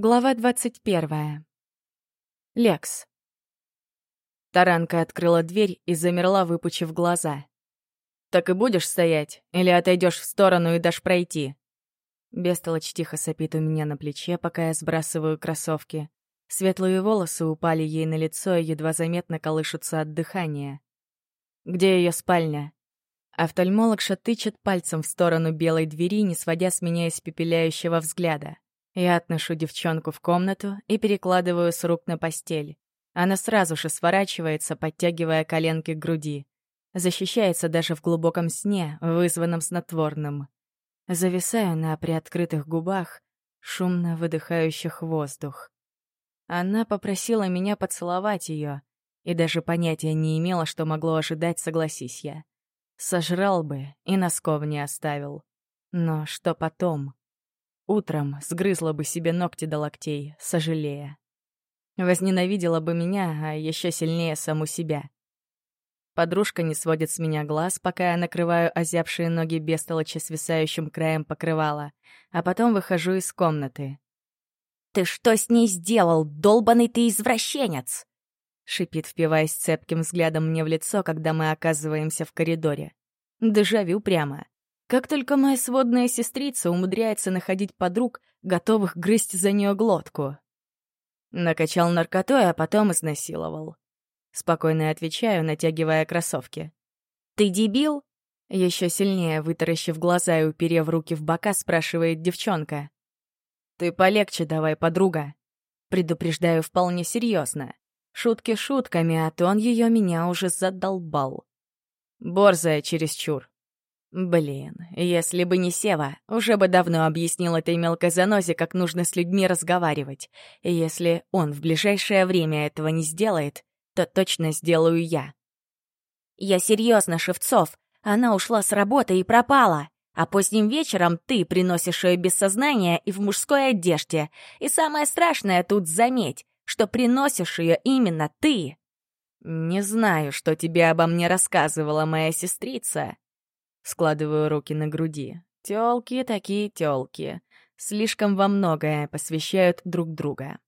Глава 21. Лекс. Таранка открыла дверь и замерла, выпучив глаза. «Так и будешь стоять? Или отойдешь в сторону и дашь пройти?» Бестолочь тихо сопит у меня на плече, пока я сбрасываю кроссовки. Светлые волосы упали ей на лицо и едва заметно колышутся от дыхания. «Где ее спальня?» Офтальмологша тычет пальцем в сторону белой двери, не сводя с меня испепеляющего взгляда. Я отношу девчонку в комнату и перекладываю с рук на постель. Она сразу же сворачивается, подтягивая коленки к груди. Защищается даже в глубоком сне, вызванном снотворным. Зависаю на приоткрытых губах, шумно выдыхающих воздух. Она попросила меня поцеловать ее, и даже понятия не имела, что могло ожидать, согласись я. Сожрал бы и носков не оставил. Но что потом? Утром сгрызла бы себе ногти до локтей, сожалея. Возненавидела бы меня, а еще сильнее саму себя. Подружка не сводит с меня глаз, пока я накрываю озябшие ноги бестолочи свисающим краем покрывала, а потом выхожу из комнаты. «Ты что с ней сделал, долбанный ты извращенец?» шипит, впиваясь цепким взглядом мне в лицо, когда мы оказываемся в коридоре. Дежавю прямо. Как только моя сводная сестрица умудряется находить подруг, готовых грызть за нее глотку. Накачал наркотой, а потом изнасиловал. Спокойно отвечаю, натягивая кроссовки. «Ты дебил?» Еще сильнее, вытаращив глаза и уперев руки в бока, спрашивает девчонка. «Ты полегче давай, подруга». Предупреждаю вполне серьезно. Шутки шутками, а то он ее меня уже задолбал. Борзая чересчур. Блин, если бы не Сева, уже бы давно объяснил этой мелкозанозе, как нужно с людьми разговаривать. И если он в ближайшее время этого не сделает, то точно сделаю я. Я серьезно, Шевцов. Она ушла с работы и пропала. А поздним вечером ты приносишь ее без сознания и в мужской одежде. И самое страшное тут заметь, что приносишь ее именно ты. Не знаю, что тебе обо мне рассказывала моя сестрица, складываю руки на груди. Тёлки такие тёлки. Слишком во многое посвящают друг друга.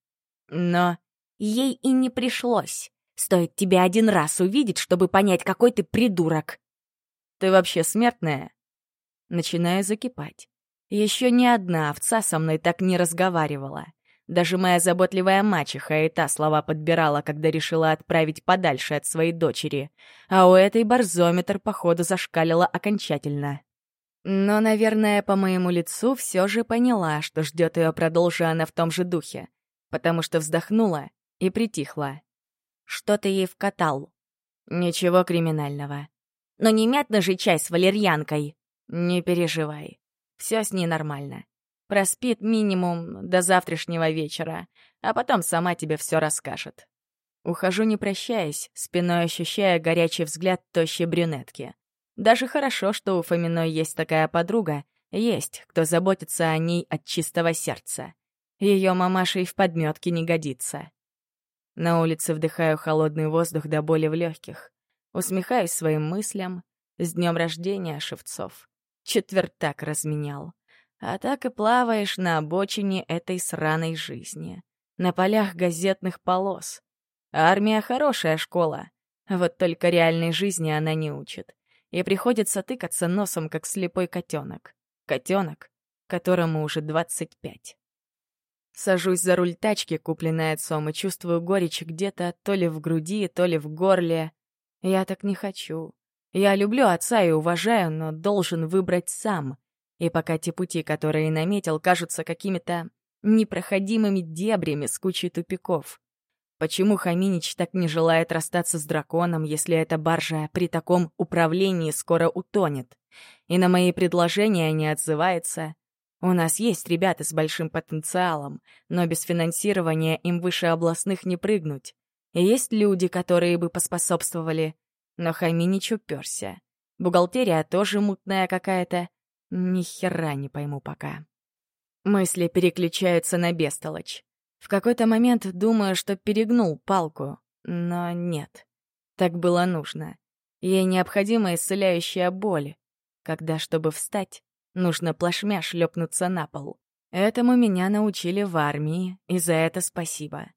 Но ей и не пришлось. Стоит тебе один раз увидеть, чтобы понять, какой ты придурок. Ты вообще смертная? Начинаю закипать. Еще ни одна овца со мной так не разговаривала. Даже моя заботливая мачеха и та слова подбирала, когда решила отправить подальше от своей дочери. А у этой барзометр, походу, зашкалила окончательно. Но, наверное, по моему лицу все же поняла, что ждет ее продолжи она в том же духе, потому что вздохнула и притихла. Что ты ей вкатал? Ничего криминального. Но не мятна же чай с валерьянкой. Не переживай. Все с ней нормально. Проспит минимум до завтрашнего вечера, а потом сама тебе все расскажет. Ухожу не прощаясь, спиной ощущая горячий взгляд тощей брюнетки. Даже хорошо, что у Фоминой есть такая подруга, есть, кто заботится о ней от чистого сердца. Ее мамаша и в подметке не годится. На улице вдыхаю холодный воздух до боли в легких. Усмехаюсь своим мыслям. С днем рождения, Шевцов. Четвертак разменял а так и плаваешь на обочине этой сраной жизни, на полях газетных полос. Армия — хорошая школа, вот только реальной жизни она не учит, и приходится тыкаться носом, как слепой котенок. Котенок, которому уже 25. Сажусь за руль тачки, купленной отцом, и чувствую горечь где-то то ли в груди, то ли в горле. Я так не хочу. Я люблю отца и уважаю, но должен выбрать сам — и пока те пути, которые наметил, кажутся какими-то непроходимыми дебрями с кучей тупиков. Почему Хаминич так не желает расстаться с драконом, если эта баржа при таком управлении скоро утонет? И на мои предложения не отзывается. У нас есть ребята с большим потенциалом, но без финансирования им выше областных не прыгнуть. И есть люди, которые бы поспособствовали. Но Хаминич уперся. Бухгалтерия тоже мутная какая-то. Ни хера не пойму пока. Мысли переключаются на бестолочь. В какой-то момент думаю, что перегнул палку, но нет. Так было нужно. Ей необходима исцеляющая боль, когда, чтобы встать, нужно плашмя шлепнуться на пол. Этому меня научили в армии, и за это спасибо.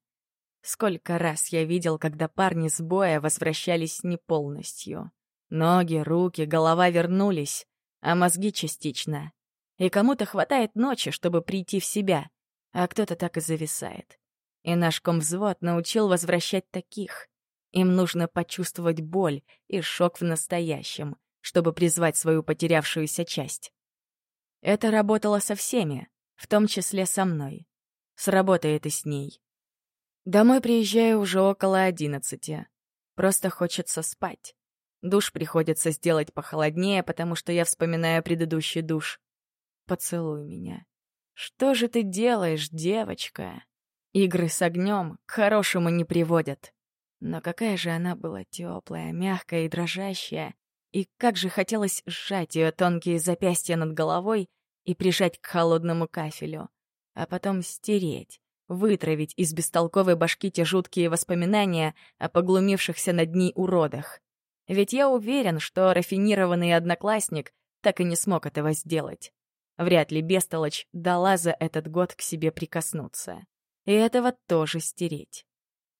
Сколько раз я видел, когда парни с боя возвращались не полностью. Ноги, руки, голова вернулись, а мозги частично. И кому-то хватает ночи, чтобы прийти в себя, а кто-то так и зависает. И наш комвзвод научил возвращать таких. Им нужно почувствовать боль и шок в настоящем, чтобы призвать свою потерявшуюся часть. Это работало со всеми, в том числе со мной. Сработает и с ней. Домой приезжаю уже около одиннадцати. Просто хочется спать. Душ приходится сделать похолоднее, потому что я вспоминаю предыдущий душ. Поцелуй меня. Что же ты делаешь, девочка? Игры с огнем к хорошему не приводят. Но какая же она была теплая, мягкая и дрожащая. И как же хотелось сжать ее тонкие запястья над головой и прижать к холодному кафелю, а потом стереть, вытравить из бестолковой башки те жуткие воспоминания о поглумившихся над ней уродах. Ведь я уверен, что рафинированный одноклассник так и не смог этого сделать. Вряд ли Бестолочь дала за этот год к себе прикоснуться. И этого тоже стереть.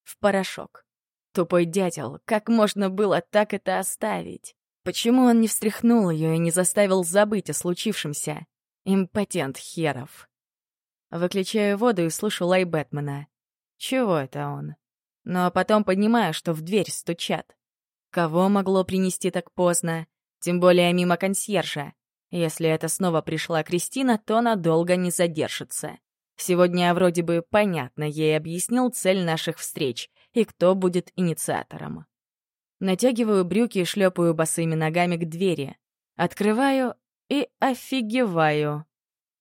В порошок. Тупой дятел, как можно было так это оставить? Почему он не встряхнул ее и не заставил забыть о случившемся? Импотент херов. Выключаю воду и слышу лай Бэтмена. Чего это он? Но потом понимаю, что в дверь стучат. Кого могло принести так поздно? Тем более мимо консьержа. Если это снова пришла Кристина, то она долго не задержится. Сегодня я вроде бы понятно ей объяснил цель наших встреч и кто будет инициатором. Натягиваю брюки и шлепаю босыми ногами к двери. Открываю и офигеваю.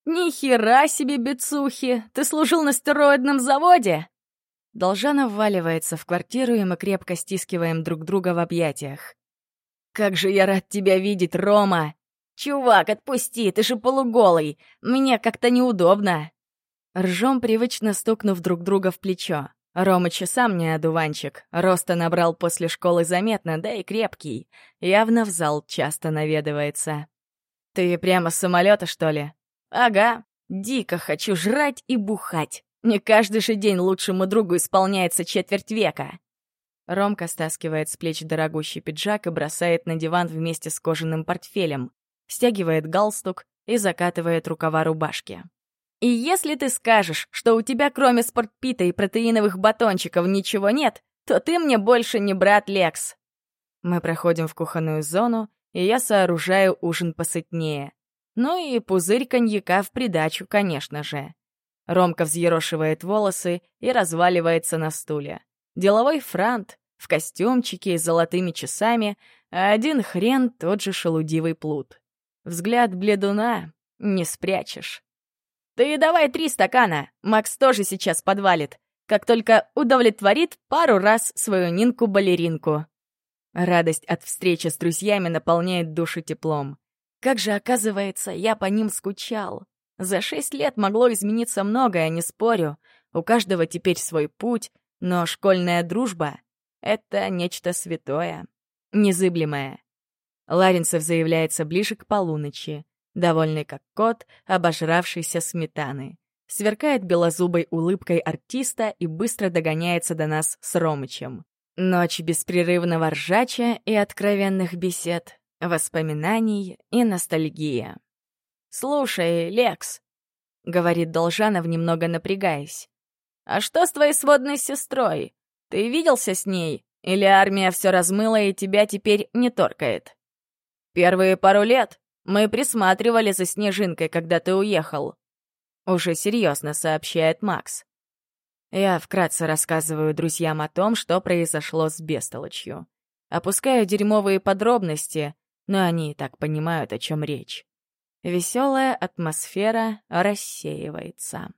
«Ни хера себе, бицухи! Ты служил на стероидном заводе?» Должана вваливается в квартиру, и мы крепко стискиваем друг друга в объятиях. «Как же я рад тебя видеть, Рома!» «Чувак, отпусти, ты же полуголый! Мне как-то неудобно!» Ржом, привычно стукнув друг друга в плечо. Ромыч и сам не одуванчик. Роста набрал после школы заметно, да и крепкий. Явно в зал часто наведывается. «Ты прямо с самолета, что ли?» «Ага. Дико хочу жрать и бухать. Не каждый же день лучшему другу исполняется четверть века. Ромка стаскивает с плеч дорогущий пиджак и бросает на диван вместе с кожаным портфелем, стягивает галстук и закатывает рукава рубашки. «И если ты скажешь, что у тебя кроме спортпита и протеиновых батончиков ничего нет, то ты мне больше не брат Лекс». Мы проходим в кухонную зону, и я сооружаю ужин посытнее. Ну и пузырь коньяка в придачу, конечно же. Ромка взъерошивает волосы и разваливается на стуле. Деловой франт, в костюмчике с золотыми часами, а один хрен тот же шелудивый плут. Взгляд бледуна не спрячешь. «Ты давай три стакана, Макс тоже сейчас подвалит, как только удовлетворит пару раз свою Нинку-балеринку». Радость от встречи с друзьями наполняет душу теплом. Как же, оказывается, я по ним скучал. За шесть лет могло измениться многое, не спорю. У каждого теперь свой путь, но школьная дружба — это нечто святое, незыблемое. Ларинцев заявляется ближе к полуночи, довольный как кот, обожравшийся сметаны. Сверкает белозубой улыбкой артиста и быстро догоняется до нас с Ромычем. Ночь беспрерывного ржача и откровенных бесед, воспоминаний и ностальгия. «Слушай, Лекс», — говорит Должанов, немного напрягаясь, «а что с твоей сводной сестрой? Ты виделся с ней? Или армия все размыла и тебя теперь не торкает?» «Первые пару лет мы присматривали за Снежинкой, когда ты уехал», — уже серьезно сообщает Макс. Я вкратце рассказываю друзьям о том, что произошло с бестолочью. Опускаю дерьмовые подробности, но они и так понимают, о чем речь. Веселая атмосфера рассеивается.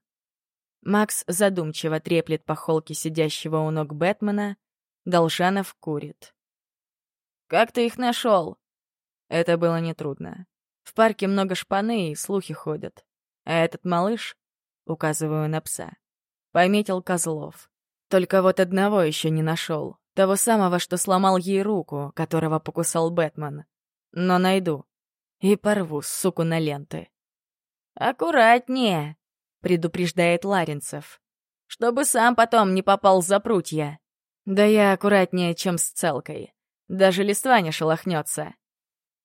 Макс задумчиво треплет по холке сидящего у ног Бэтмена. Должанов курит. «Как ты их нашел?» Это было нетрудно. В парке много шпаны и слухи ходят. А этот малыш, указываю на пса, пометил козлов. Только вот одного еще не нашел. Того самого, что сломал ей руку, которого покусал Бэтмен. Но найду и порву суку на ленты. «Аккуратнее», — предупреждает Ларинцев, «чтобы сам потом не попал за прутья». «Да я аккуратнее, чем с целкой. Даже листва не шелохнется».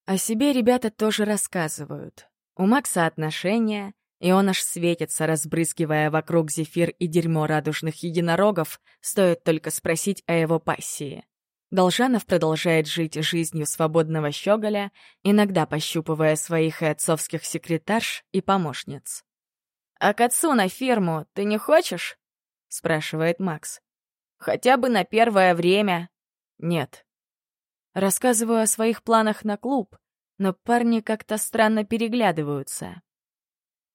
О себе ребята тоже рассказывают. У Макса отношения, и он аж светится, разбрызгивая вокруг зефир и дерьмо радужных единорогов, стоит только спросить о его пассии. Должанов продолжает жить жизнью свободного щеголя, иногда пощупывая своих и отцовских секретарш и помощниц. «А к отцу на ферму ты не хочешь?» — спрашивает Макс. «Хотя бы на первое время». «Нет». Рассказываю о своих планах на клуб, но парни как-то странно переглядываются.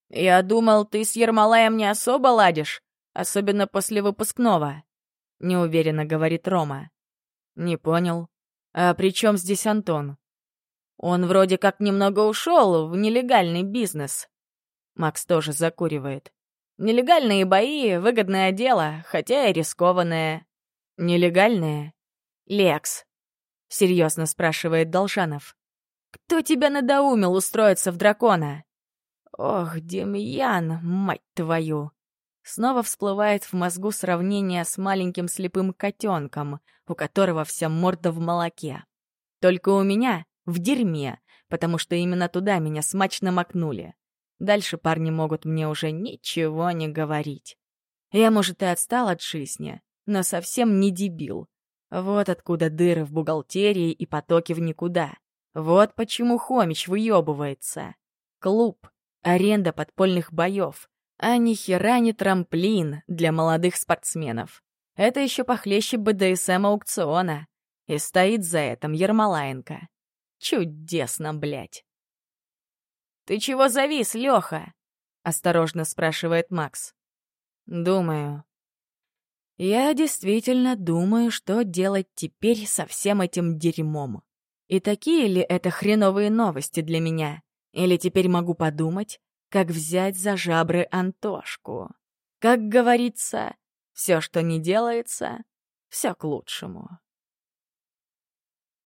«Я думал, ты с Ермолаем не особо ладишь, особенно после выпускного», — неуверенно говорит Рома. «Не понял. А при чем здесь Антон?» «Он вроде как немного ушел в нелегальный бизнес». Макс тоже закуривает. «Нелегальные бои — выгодное дело, хотя и рискованное». «Нелегальное?» «Лекс», — серьезно спрашивает Должанов. «Кто тебя надоумил устроиться в дракона?» «Ох, Демьян, мать твою!» Снова всплывает в мозгу сравнение с маленьким слепым котенком, у которого вся морда в молоке. Только у меня в дерьме, потому что именно туда меня смачно макнули. Дальше парни могут мне уже ничего не говорить. Я, может, и отстал от жизни, но совсем не дебил. Вот откуда дыры в бухгалтерии и потоки в никуда. Вот почему Хомич выебывается. Клуб, аренда подпольных боев, а ни хера не трамплин для молодых спортсменов. Это еще похлеще БДСМ-аукциона. И стоит за этим Ермолаенко. Чудесно, блядь. «Ты чего завис, Леха?» — осторожно спрашивает Макс. «Думаю». «Я действительно думаю, что делать теперь со всем этим дерьмом. И такие ли это хреновые новости для меня? Или теперь могу подумать, как взять за жабры Антошку. Как говорится, все, что не делается, все к лучшему.